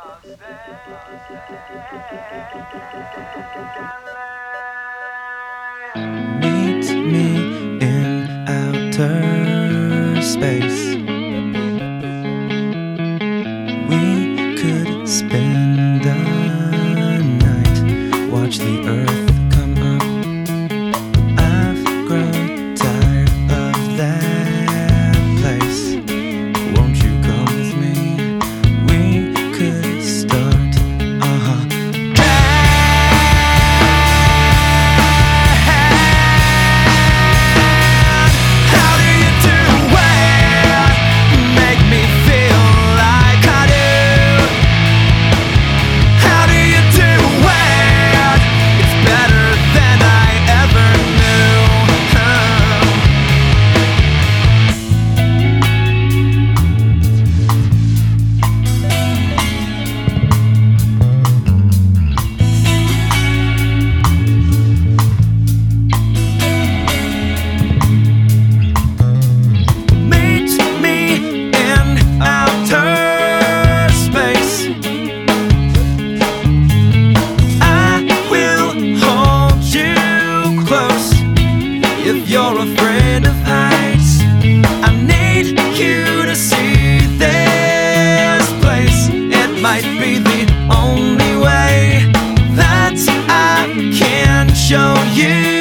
Thank you. if you're afraid of heights. I need you to see this place. It might be the only way that I can show you.